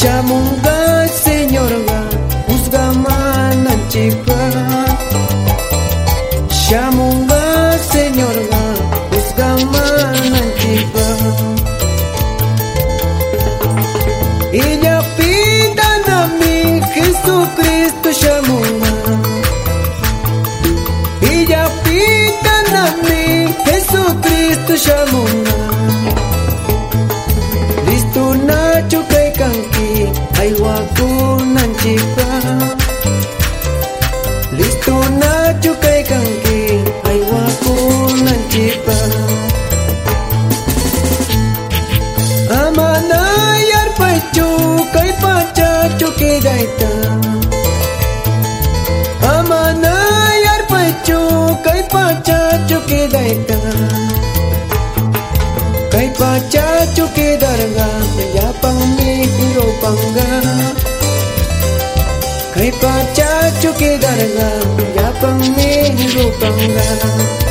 Shamunga Señor ga Uzga mananchipa Shamunga Señor ga Uzga mananchipa Ella pinta na mi Jesucristo Shamunga Ella pinta na mi Jesucristo Shamunga kaitan Kay pacha chuki darga Yapang mi hiro panga Kay pacha chuki darga Yapang mi hiro panga